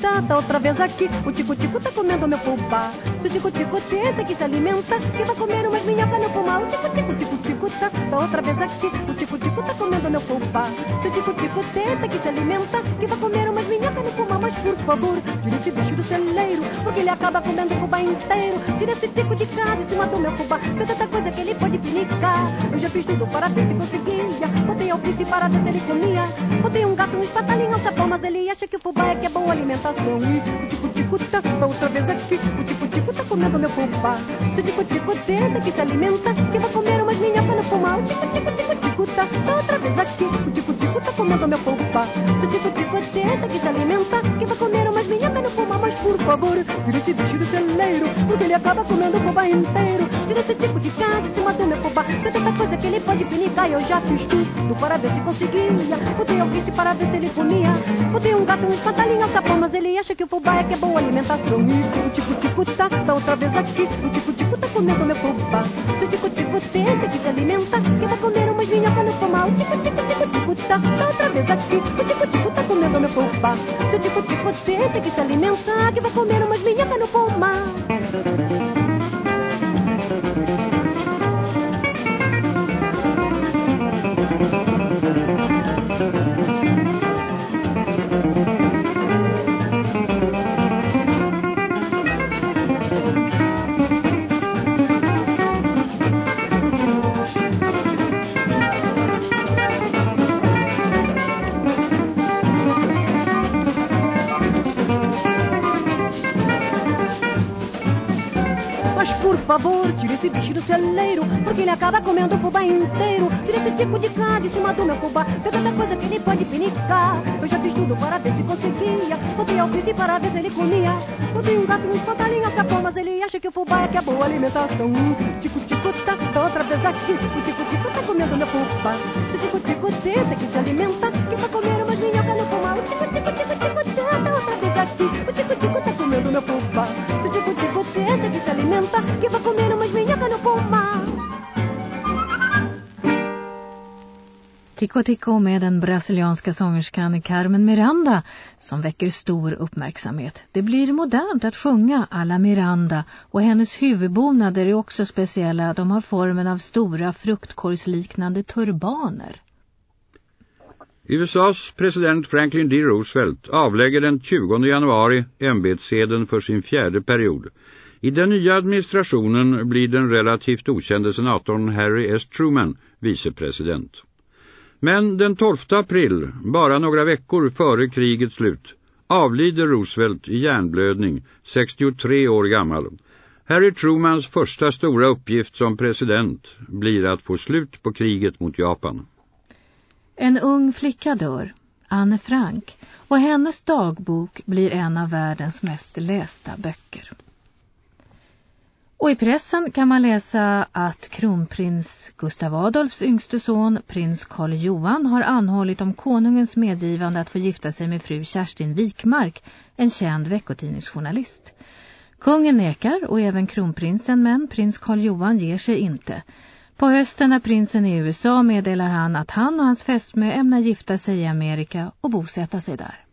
tá, tá outra vez aqui. O tico-tico tá comendo meu fubá. Se o tico-tico tenta que se alimenta, que vai comer umas minhocas no fumar. O tico-tico, tico-tico tá, outra vez aqui. O tico-tico tá comendo meu fubá. Se o tico-tico tenta que se alimenta, que vai comer umas minhocas no fumar. Mas por favor, tira esse bicho do celeiro, porque ele acaba comendo o fubá inteiro. Tira esse tico de casa e se matou meu fubá. Tem tanta coisa que ele pode pinicar. Eu já fiz tudo para ver se conseguia. Botei alfice para ver se ele comia. Botei um gato, um espatalinho, um sapão, mas ele acha que o E o tico-tico tá, outra vez aqui. O tico-tico tá comendo meu fubá. Se o tico-tico tenta que se alimenta, que vai comer umas minhocas no fumar. O tico-tico, tico-tico tá, tá outra vez aqui. O tico-tico tá comendo meu fubá. Se o tico-tico tenta que se alimenta, favor, tira esse bicho do celeiro, porque ele acaba comendo o fubá inteiro. Tira esse tipo de casa e se matou meu fubá. Tem tanta coisa que ele pode pinicar. Eu já fiz tudo para ver se conseguia. Botei alfice para ver se ele comia. Botei um gato, um espantalhinho, um sapão, mas ele acha que o fubá é que é boa alimentação. E o tico-tico tá, tá outra vez aqui. O tico-tico tá comendo meu fubá. Se o tico-tico tenta que se alimenta, que vai comer umas minhocas no fumar. O tico-tico, tico-tico tá, tá outra vez aqui. O tico-tico tá comendo meu fubá. Se o tico-tico tenta que se alimenta, que vai comer Mas por favor, tire esse bicho do celeiro, porque ele acaba comendo o fubá inteiro. Tire esse tico de cá de cima do meu fubá, tem tanta coisa que ele pode pinicar. Eu já fiz tudo para ver se conseguia, botei alfice para ver se ele comia. Botei um gato, um espantalhinho, capão, mas ele acha que o fubá é que é boa alimentação. Tico, tico, tá, outra vez aqui. O tico, tico tá comendo meu fubá. Se tico, tico tenta que se alimenta, Tico Tico med den brasilianska sångerskan Carmen Miranda som väcker stor uppmärksamhet. Det blir modernt att sjunga alla Miranda och hennes huvudbonader är också speciella. De har formen av stora fruktkorgsliknande turbaner. USAs president Franklin D. Roosevelt avlägger den 20 januari ämbetsseden för sin fjärde period. I den nya administrationen blir den relativt okände senatorn Harry S. Truman vicepresident. Men den 12 april, bara några veckor före krigets slut, avlider Roosevelt i hjärnblödning, 63 år gammal. Harry Trumans första stora uppgift som president blir att få slut på kriget mot Japan. En ung flicka dör, Anne Frank, och hennes dagbok blir en av världens mest lästa böcker. Och i pressen kan man läsa att kronprins Gustav Adolfs yngste son, prins Karl Johan, har anhållit om konungens medgivande att få gifta sig med fru Kerstin Wikmark, en känd veckotidningsjournalist. Kungen nekar och även kronprinsen, men prins Karl Johan ger sig inte. På hösten när prinsen är i USA meddelar han att han och hans fästmö ämnar gifta sig i Amerika och bosätta sig där.